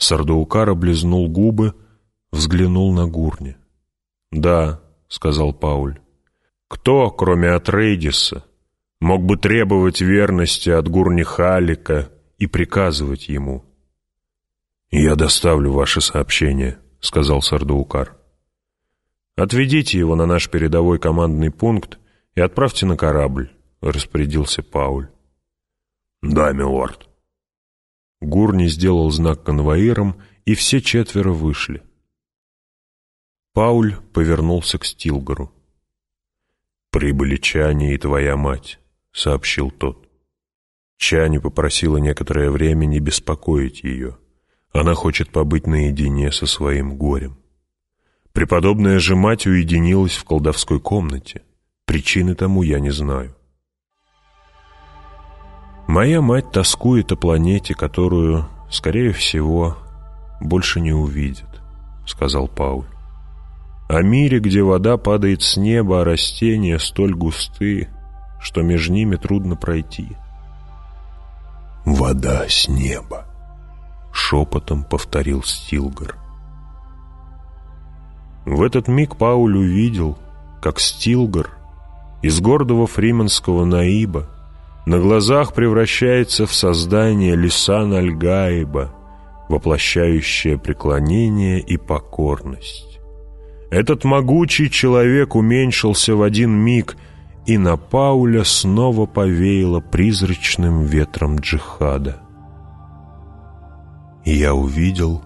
Сардаукар облизнул губы, взглянул на Гурни. «Да», — сказал Пауль, — «кто, кроме Атрейдиса, мог бы требовать верности от Гурни Халика и приказывать ему?» «Я доставлю ваше сообщение», — сказал Сардаукар. «Отведите его на наш передовой командный пункт и отправьте на корабль», — распорядился Пауль. «Да, милорд». Гурни сделал знак конвоирам, и все четверо вышли. Пауль повернулся к Стилгару. «Прибыли Чани и твоя мать», — сообщил тот. Чани попросила некоторое время не беспокоить ее. Она хочет побыть наедине со своим горем. Преподобная же мать уединилась в колдовской комнате. Причины тому я не знаю. Моя мать тоскует о планете, которую, скорее всего, больше не увидит, сказал Пауль. О мире, где вода падает с неба, а растения столь густы, что между ними трудно пройти. «Вода с неба», — шепотом повторил Стилгар. В этот миг Пауль увидел, как Стилгар из гордого фриманского наиба на глазах превращается в создание Лисан Альгаиба, воплощающее преклонение и покорность. Этот могучий человек уменьшился в один миг, и на Пауля снова повеяло призрачным ветром джихада. И я увидел,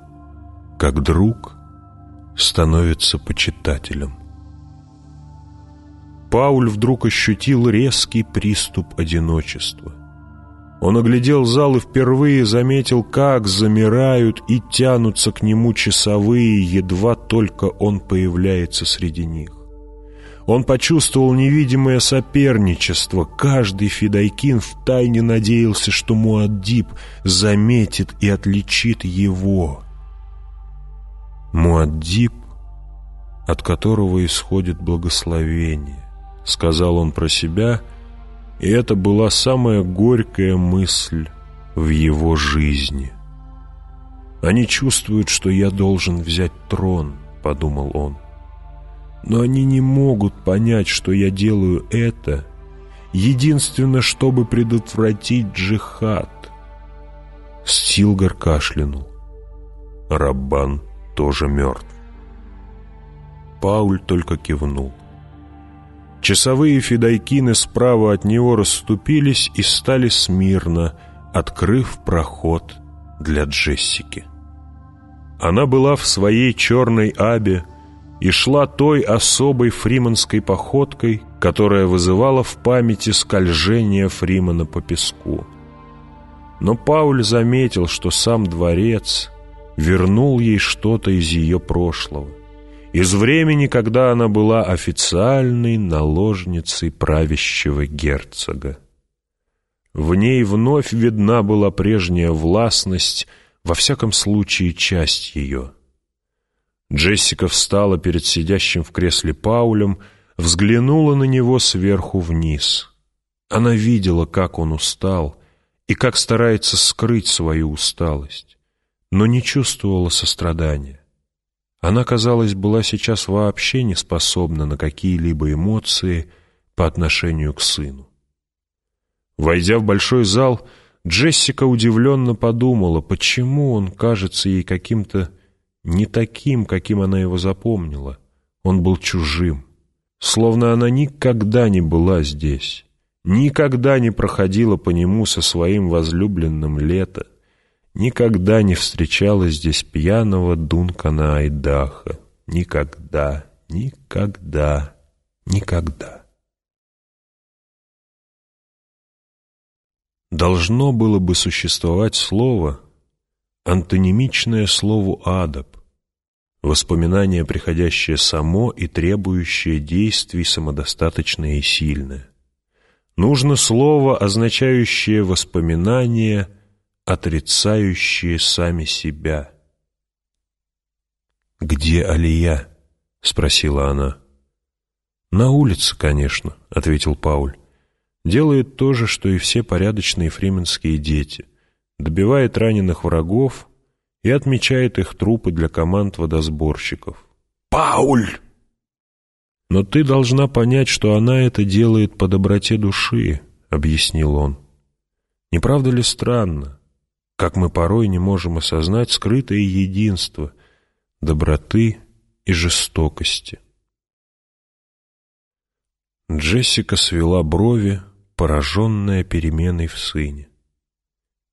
как друг становится почитателем. Пауль вдруг ощутил резкий приступ одиночества. Он оглядел зал и впервые заметил, как замирают и тянутся к нему часовые, едва только он появляется среди них. Он почувствовал невидимое соперничество. Каждый фидайкин втайне надеялся, что Муаддиб заметит и отличит его. Муаддиб, от которого исходит благословение. — сказал он про себя, и это была самая горькая мысль в его жизни. «Они чувствуют, что я должен взять трон», — подумал он. «Но они не могут понять, что я делаю это, единственно, чтобы предотвратить джихад». Стилгар кашлянул. Раббан тоже мертв. Пауль только кивнул. Часовые фидайкины справа от него расступились и стали смирно, открыв проход для Джессики. Она была в своей черной абе и шла той особой фриманской походкой, которая вызывала в памяти скольжение Фримана по песку. Но Пауль заметил, что сам дворец вернул ей что-то из ее прошлого из времени, когда она была официальной наложницей правящего герцога. В ней вновь видна была прежняя властность, во всяком случае часть ее. Джессика встала перед сидящим в кресле Паулем, взглянула на него сверху вниз. Она видела, как он устал и как старается скрыть свою усталость, но не чувствовала сострадания. Она, казалось, была сейчас вообще не способна на какие-либо эмоции по отношению к сыну. Войдя в большой зал, Джессика удивленно подумала, почему он кажется ей каким-то не таким, каким она его запомнила. Он был чужим, словно она никогда не была здесь, никогда не проходила по нему со своим возлюбленным лето, Никогда не встречала здесь пьяного Дункана Айдаха. Никогда, никогда, никогда. Должно было бы существовать слово, антонимичное слову «адаб», воспоминание, приходящее само и требующее действий самодостаточное и сильное. Нужно слово, означающее воспоминание – отрицающие сами себя. «Где Алия?» — спросила она. «На улице, конечно», — ответил Пауль. «Делает то же, что и все порядочные фрименские дети. Добивает раненых врагов и отмечает их трупы для команд водосборщиков. «Пауль!» «Но ты должна понять, что она это делает по доброте души», — объяснил он. «Не правда ли странно, как мы порой не можем осознать скрытое единство доброты и жестокости?» Джессика свела брови, пораженная переменой в сыне.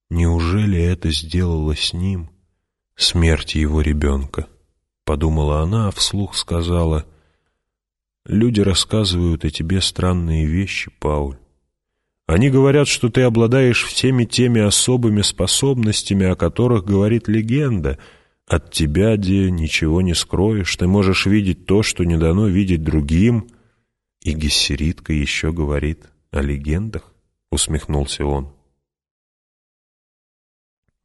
Неужели это сделала с ним смерть его ребенка? Подумала она, а вслух сказала, «Люди рассказывают о тебе странные вещи, Пауль. Они говорят, что ты обладаешь всеми теми особыми способностями, о которых говорит легенда. От тебя, Де, ничего не скроешь, ты можешь видеть то, что не дано видеть другим». «И Гессеритка еще говорит о легендах?» — усмехнулся он.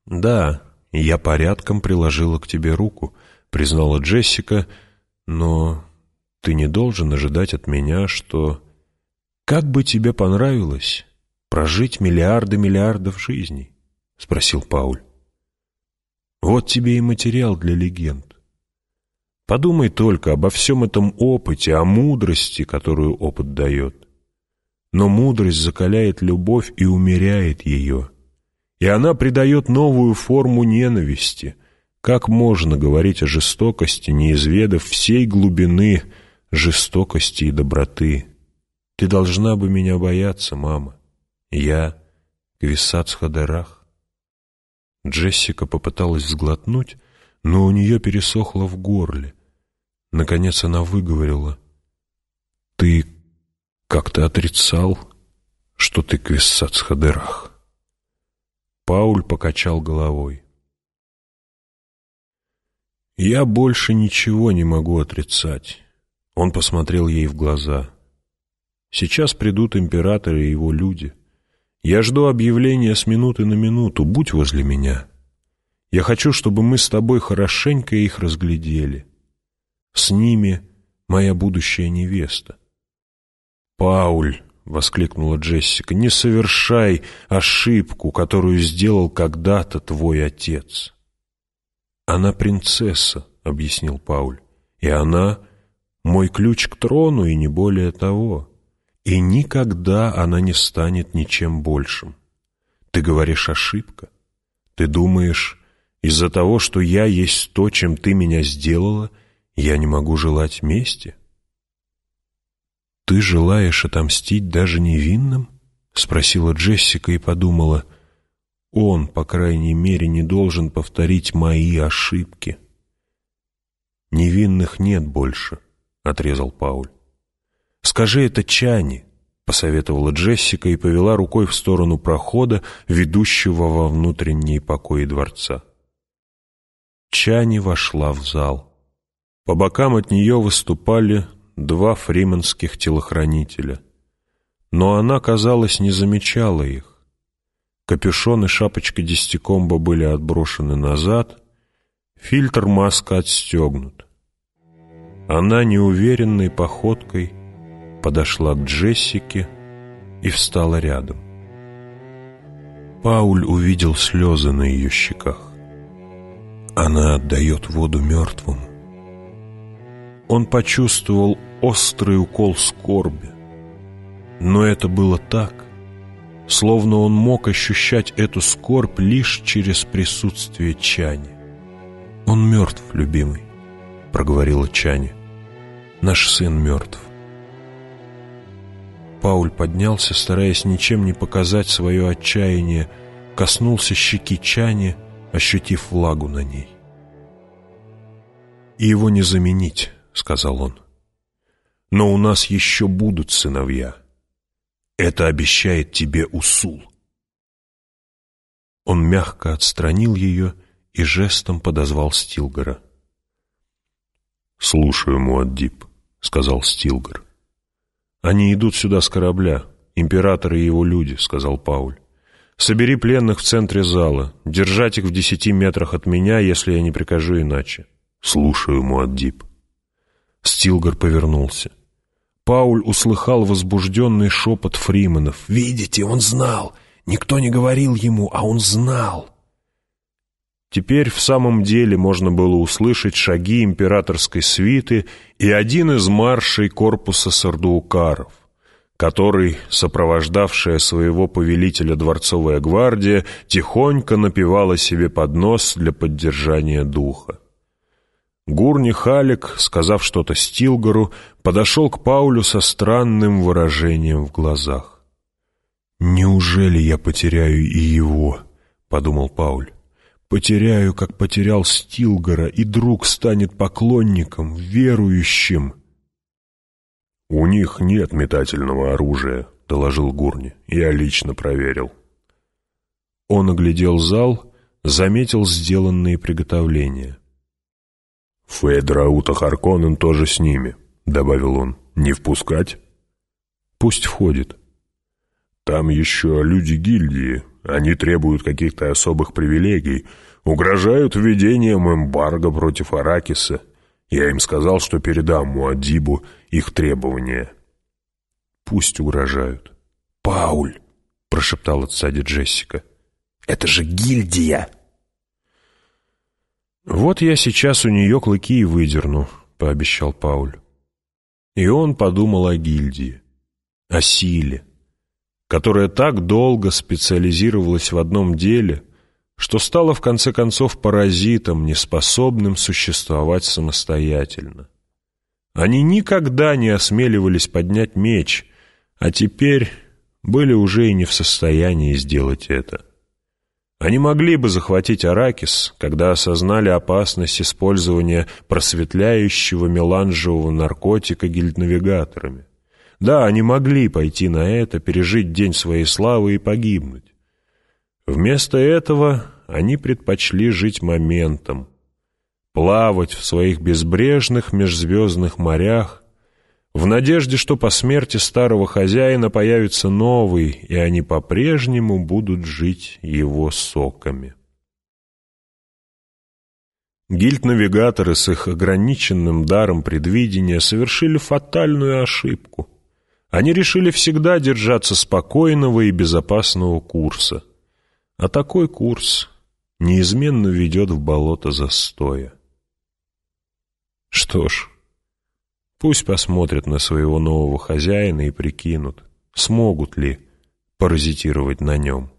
«Да, я порядком приложила к тебе руку», — признала Джессика, «но ты не должен ожидать от меня, что... Как бы тебе понравилось прожить миллиарды миллиардов жизней?» — спросил Пауль. «Вот тебе и материал для легенд. Подумай только обо всем этом опыте, о мудрости, которую опыт дает. Но мудрость закаляет любовь и умеряет ее. И она придает новую форму ненависти. Как можно говорить о жестокости, не изведав всей глубины жестокости и доброты? Ты должна бы меня бояться, мама. Я Квисац Хадерах. Джессика попыталась сглотнуть, но у нее пересохло в горле. Наконец она выговорила. «Ты как-то отрицал, что ты Квиссацхадерах». Пауль покачал головой. «Я больше ничего не могу отрицать». Он посмотрел ей в глаза. «Сейчас придут императоры и его люди. Я жду объявления с минуты на минуту. Будь возле меня. Я хочу, чтобы мы с тобой хорошенько их разглядели. С ними моя будущая невеста. «Пауль!» — воскликнула Джессика. «Не совершай ошибку, которую сделал когда-то твой отец». «Она принцесса», — объяснил Пауль. «И она мой ключ к трону, и не более того. И никогда она не станет ничем большим. Ты говоришь ошибка. Ты думаешь, из-за того, что я есть то, чем ты меня сделала — я не могу желать мести? Ты желаешь отомстить даже невинным? Спросила Джессика и подумала, он, по крайней мере, не должен повторить мои ошибки. Невинных нет больше, отрезал Пауль. Скажи это Чани, посоветовала Джессика и повела рукой в сторону прохода, ведущего во внутренние покои дворца. Чани вошла в зал. По бокам от нее выступали два фриманских телохранителя. Но она, казалось, не замечала их. Капюшон и шапочка десятикомба были отброшены назад, фильтр маска отстегнут. Она неуверенной походкой подошла к Джессике и встала рядом. Пауль увидел слезы на ее щеках. Она отдает воду мертвому он почувствовал острый укол скорби. Но это было так, словно он мог ощущать эту скорбь лишь через присутствие Чани. «Он мертв, любимый», — проговорила Чани. «Наш сын мертв». Пауль поднялся, стараясь ничем не показать свое отчаяние, коснулся щеки Чани, ощутив влагу на ней. И его не заменить, — сказал он. «Но у нас еще будут сыновья. Это обещает тебе Усул». Он мягко отстранил ее и жестом подозвал Стилгора. «Слушаю, Муаддиб», — сказал Стилгор. «Они идут сюда с корабля, император и его люди», — сказал Пауль. «Собери пленных в центре зала, держать их в десяти метрах от меня, если я не прикажу иначе». «Слушаю, Муаддиб». Стилгар повернулся. Пауль услыхал возбужденный шепот Фриманов. «Видите, он знал! Никто не говорил ему, а он знал!» Теперь в самом деле можно было услышать шаги императорской свиты и один из маршей корпуса сардуукаров, который, сопровождавшая своего повелителя дворцовая гвардия, тихонько напевала себе под нос для поддержания духа. Гурни Халик, сказав что-то Стилгару, подошел к Паулю со странным выражением в глазах. «Неужели я потеряю и его?» — подумал Пауль. «Потеряю, как потерял Стилгара, и друг станет поклонником, верующим». «У них нет метательного оружия», — доложил Гурни. «Я лично проверил». Он оглядел зал, заметил сделанные приготовления. «Федра Харконен тоже с ними», — добавил он. «Не впускать?» «Пусть входит». «Там еще люди гильдии. Они требуют каких-то особых привилегий, угрожают введением эмбарго против Аракиса. Я им сказал, что передам Муадибу их требования». «Пусть угрожают». «Пауль!» — прошептала сзади Джессика. «Это же гильдия!» «Вот я сейчас у нее клыки и выдерну», — пообещал Пауль. И он подумал о гильдии, о силе, которая так долго специализировалась в одном деле, что стала в конце концов паразитом, неспособным существовать самостоятельно. Они никогда не осмеливались поднять меч, а теперь были уже и не в состоянии сделать это. Они могли бы захватить Аракис, когда осознали опасность использования просветляющего меланжевого наркотика гильднавигаторами. Да, они могли пойти на это, пережить день своей славы и погибнуть. Вместо этого они предпочли жить моментом, плавать в своих безбрежных межзвездных морях, в надежде, что по смерти старого хозяина появится новый, и они по-прежнему будут жить его соками. Гильд-навигаторы с их ограниченным даром предвидения совершили фатальную ошибку. Они решили всегда держаться спокойного и безопасного курса. А такой курс неизменно ведет в болото застоя. Что ж, Пусть посмотрят на своего нового хозяина и прикинут, смогут ли паразитировать на нем.